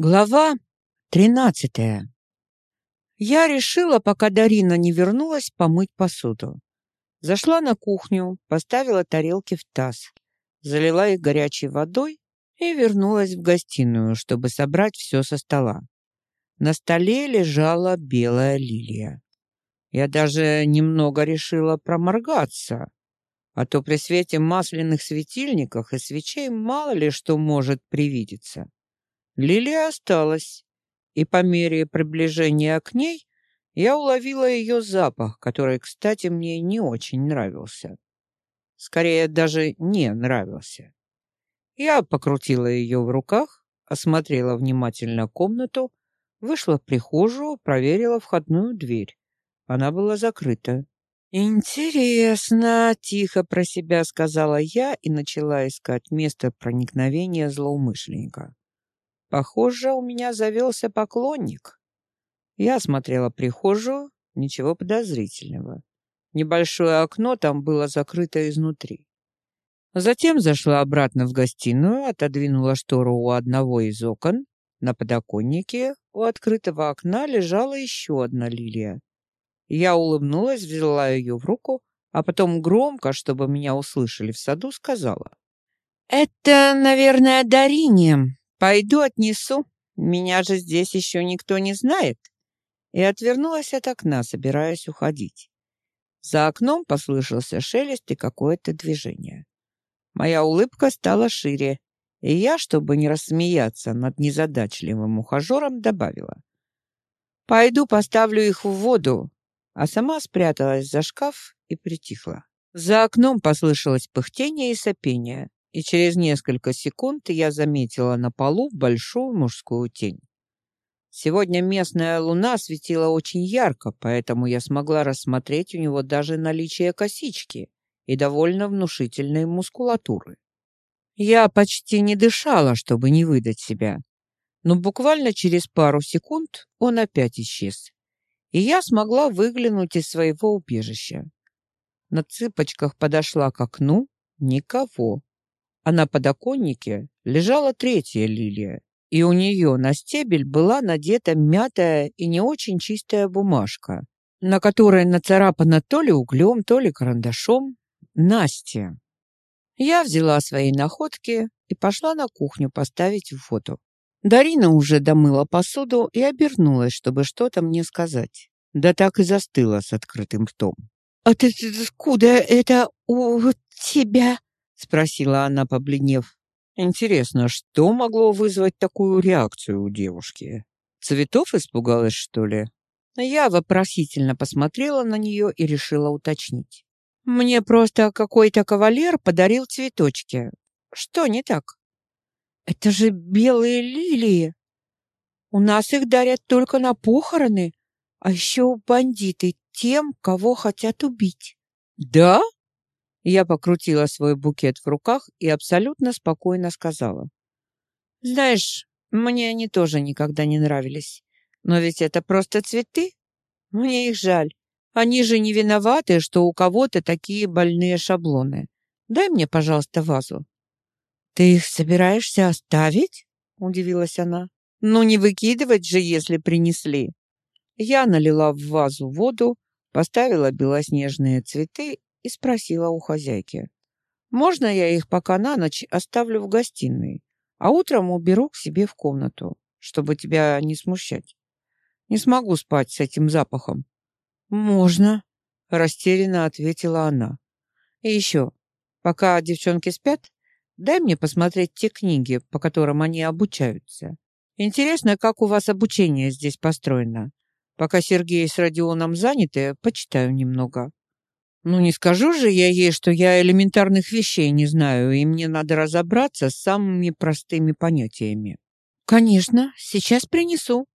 Глава тринадцатая. Я решила, пока Дарина не вернулась, помыть посуду. Зашла на кухню, поставила тарелки в таз, залила их горячей водой и вернулась в гостиную, чтобы собрать все со стола. На столе лежала белая лилия. Я даже немного решила проморгаться, а то при свете масляных светильников и свечей мало ли что может привидеться. Лилия осталась, и по мере приближения к ней я уловила ее запах, который, кстати, мне не очень нравился. Скорее, даже не нравился. Я покрутила ее в руках, осмотрела внимательно комнату, вышла в прихожую, проверила входную дверь. Она была закрыта. «Интересно», — тихо про себя сказала я и начала искать место проникновения злоумышленника. Похоже, у меня завелся поклонник. Я осмотрела прихожую, ничего подозрительного. Небольшое окно там было закрыто изнутри. Затем зашла обратно в гостиную, отодвинула штору у одного из окон. На подоконнике у открытого окна лежала еще одна лилия. Я улыбнулась, взяла ее в руку, а потом громко, чтобы меня услышали в саду, сказала. «Это, наверное, Дарине. Пойду отнесу. Меня же здесь еще никто не знает. И отвернулась от окна, собираясь уходить. За окном послышался шелест и какое-то движение. Моя улыбка стала шире, и я, чтобы не рассмеяться над незадачливым ухажером, добавила. «Пойду поставлю их в воду», а сама спряталась за шкаф и притихла. За окном послышалось пыхтение и сопение и через несколько секунд я заметила на полу большую мужскую тень. Сегодня местная луна светила очень ярко, поэтому я смогла рассмотреть у него даже наличие косички и довольно внушительной мускулатуры. Я почти не дышала, чтобы не выдать себя, но буквально через пару секунд он опять исчез, и я смогла выглянуть из своего убежища. На цыпочках подошла к окну, никого а на подоконнике лежала третья лилия, и у нее на стебель была надета мятая и не очень чистая бумажка, на которой нацарапано то ли углем, то ли карандашом «Настя». Я взяла свои находки и пошла на кухню поставить воду. Дарина уже домыла посуду и обернулась, чтобы что-то мне сказать. Да так и застыла с открытым ртом. «А ты откуда это у тебя?» Спросила она, побледнев. Интересно, что могло вызвать такую реакцию у девушки? Цветов испугалась, что ли? Я вопросительно посмотрела на нее и решила уточнить. Мне просто какой-то кавалер подарил цветочки. Что не так? Это же белые лилии. У нас их дарят только на похороны, а еще бандиты тем, кого хотят убить. Да? Я покрутила свой букет в руках и абсолютно спокойно сказала. «Знаешь, мне они тоже никогда не нравились. Но ведь это просто цветы. Мне их жаль. Они же не виноваты, что у кого-то такие больные шаблоны. Дай мне, пожалуйста, вазу». «Ты их собираешься оставить?» — удивилась она. «Ну, не выкидывать же, если принесли». Я налила в вазу воду, поставила белоснежные цветы и спросила у хозяйки. «Можно я их пока на ночь оставлю в гостиной, а утром уберу к себе в комнату, чтобы тебя не смущать? Не смогу спать с этим запахом». «Можно», — растерянно ответила она. «И еще, пока девчонки спят, дай мне посмотреть те книги, по которым они обучаются. Интересно, как у вас обучение здесь построено. Пока Сергей с Родионом заняты, почитаю немного». Ну, не скажу же я ей, что я элементарных вещей не знаю, и мне надо разобраться с самыми простыми понятиями. Конечно, сейчас принесу.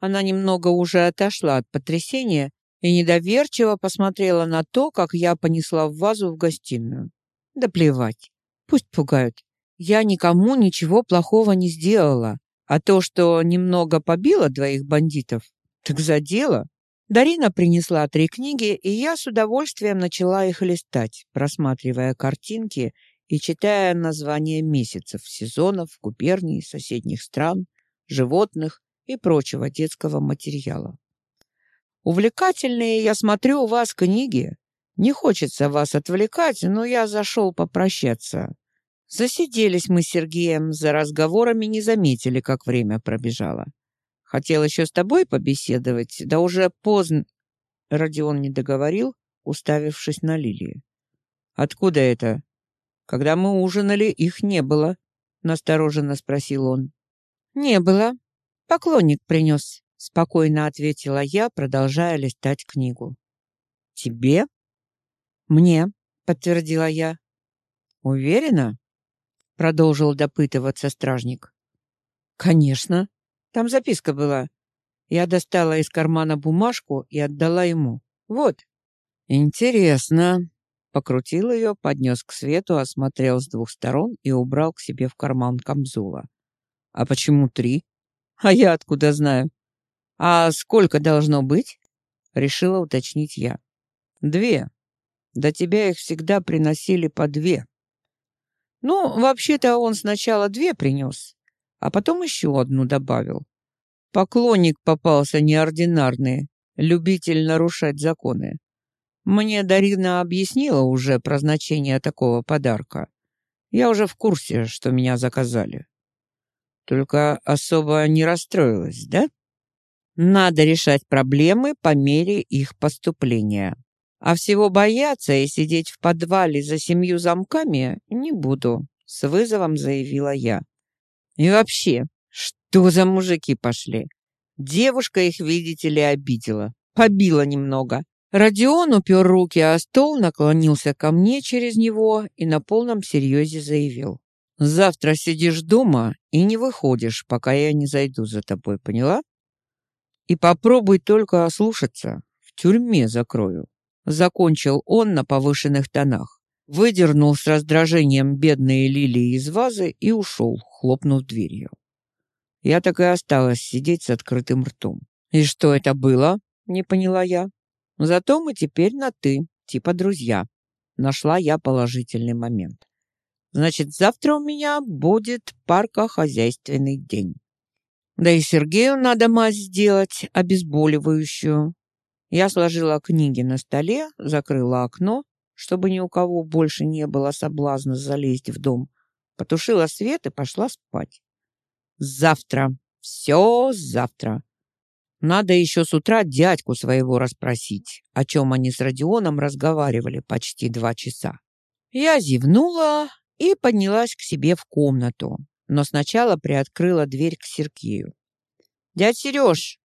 Она немного уже отошла от потрясения и недоверчиво посмотрела на то, как я понесла в вазу в гостиную. Да плевать. Пусть пугают. Я никому ничего плохого не сделала, а то, что немного побила двоих бандитов, так за дело. Дарина принесла три книги, и я с удовольствием начала их листать, просматривая картинки и читая названия месяцев, сезонов, губерний, соседних стран, животных и прочего детского материала. Увлекательные, я смотрю, у вас книги. Не хочется вас отвлекать, но я зашел попрощаться. Засиделись мы с Сергеем, за разговорами не заметили, как время пробежало. Хотел еще с тобой побеседовать, да уже поздно. Родион не договорил, уставившись на Лилию. «Откуда это?» «Когда мы ужинали, их не было», — настороженно спросил он. «Не было. Поклонник принес», — спокойно ответила я, продолжая листать книгу. «Тебе?» «Мне», — подтвердила я. «Уверена?» — продолжил допытываться стражник. «Конечно. Там записка была. Я достала из кармана бумажку и отдала ему. Вот». «Интересно», Покрутил ее, поднес к свету, осмотрел с двух сторон и убрал к себе в карман камзола. «А почему три?» «А я откуда знаю?» «А сколько должно быть?» Решила уточнить я. «Две. До тебя их всегда приносили по две». «Ну, вообще-то он сначала две принес, а потом еще одну добавил. Поклонник попался неординарный, любитель нарушать законы. Мне Дарина объяснила уже про значение такого подарка. Я уже в курсе, что меня заказали. Только особо не расстроилась, да? Надо решать проблемы по мере их поступления. А всего бояться и сидеть в подвале за семью замками не буду, с вызовом заявила я. И вообще, что за мужики пошли? Девушка их, видите ли, обидела. Побила немного. Родион упер руки о стол, наклонился ко мне через него и на полном серьезе заявил. «Завтра сидишь дома и не выходишь, пока я не зайду за тобой, поняла? И попробуй только ослушаться, в тюрьме закрою». Закончил он на повышенных тонах. Выдернул с раздражением бедные лилии из вазы и ушел, хлопнув дверью. Я так и осталась сидеть с открытым ртом. «И что это было?» — не поняла я. Зато мы теперь на «ты», типа друзья. Нашла я положительный момент. Значит, завтра у меня будет паркохозяйственный день. Да и Сергею надо мазь сделать, обезболивающую. Я сложила книги на столе, закрыла окно, чтобы ни у кого больше не было соблазна залезть в дом, потушила свет и пошла спать. Завтра. Все завтра. Надо еще с утра дядьку своего расспросить, о чем они с Родионом разговаривали почти два часа. Я зевнула и поднялась к себе в комнату, но сначала приоткрыла дверь к Сергею. «Дядь Сереж,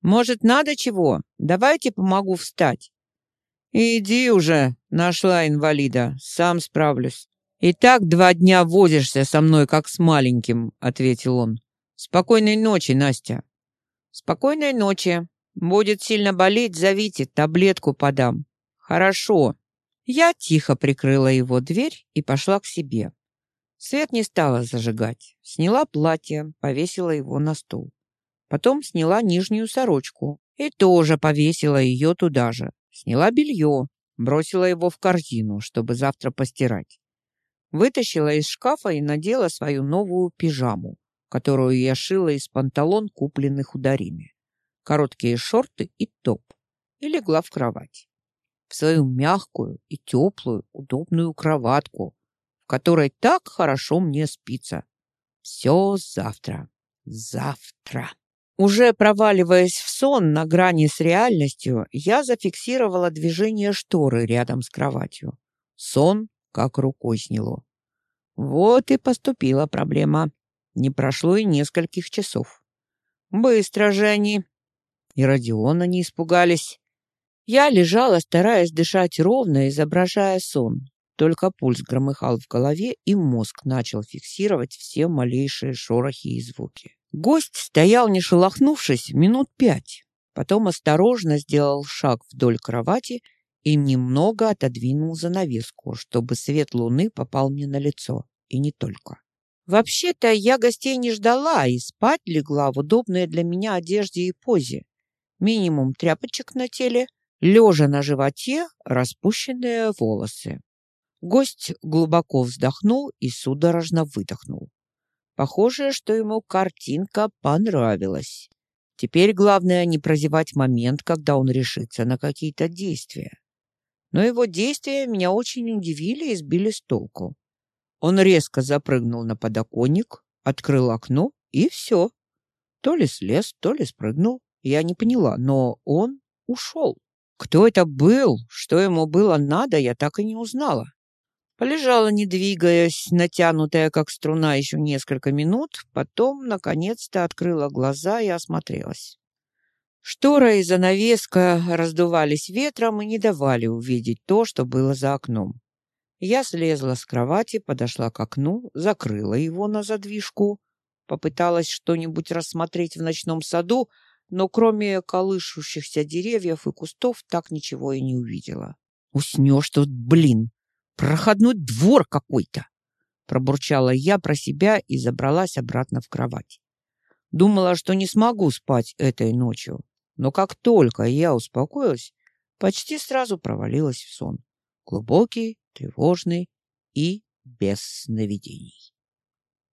может, надо чего? Давайте помогу встать». «Иди уже, нашла инвалида, сам справлюсь». «И так два дня возишься со мной, как с маленьким», — ответил он. «Спокойной ночи, Настя». Спокойной ночи. Будет сильно болеть, зовите, таблетку подам. Хорошо. Я тихо прикрыла его дверь и пошла к себе. Свет не стала зажигать. Сняла платье, повесила его на стол. Потом сняла нижнюю сорочку и тоже повесила ее туда же. Сняла белье, бросила его в корзину, чтобы завтра постирать. Вытащила из шкафа и надела свою новую пижаму которую я шила из панталон, купленных у Дарины, короткие шорты и топ, и легла в кровать. В свою мягкую и теплую, удобную кроватку, в которой так хорошо мне спится. Все завтра, завтра. Уже проваливаясь в сон на грани с реальностью, я зафиксировала движение шторы рядом с кроватью. Сон как рукой сняло. Вот и поступила проблема. Не прошло и нескольких часов. Быстро же они. И Родиона не испугались. Я лежала, стараясь дышать ровно, изображая сон. Только пульс громыхал в голове, и мозг начал фиксировать все малейшие шорохи и звуки. Гость стоял, не шелохнувшись, минут пять. Потом осторожно сделал шаг вдоль кровати и немного отодвинул занавеску, чтобы свет луны попал мне на лицо. И не только. Вообще-то я гостей не ждала и спать легла в удобной для меня одежде и позе. Минимум тряпочек на теле, лежа на животе, распущенные волосы. Гость глубоко вздохнул и судорожно выдохнул. Похоже, что ему картинка понравилась. Теперь главное не прозевать момент, когда он решится на какие-то действия. Но его действия меня очень удивили и сбили с толку. Он резко запрыгнул на подоконник, открыл окно и все. То ли слез, то ли спрыгнул. Я не поняла, но он ушел. Кто это был, что ему было надо, я так и не узнала. Полежала, не двигаясь, натянутая, как струна, еще несколько минут, потом, наконец-то, открыла глаза и осмотрелась. Штора и занавеска раздувались ветром и не давали увидеть то, что было за окном. Я слезла с кровати, подошла к окну, закрыла его на задвижку, попыталась что-нибудь рассмотреть в ночном саду, но кроме колышущихся деревьев и кустов так ничего и не увидела. «Уснешь тут, блин! Проходной двор какой-то!» Пробурчала я про себя и забралась обратно в кровать. Думала, что не смогу спать этой ночью, но как только я успокоилась, почти сразу провалилась в сон. Глубокий, тревожный и без сновидений.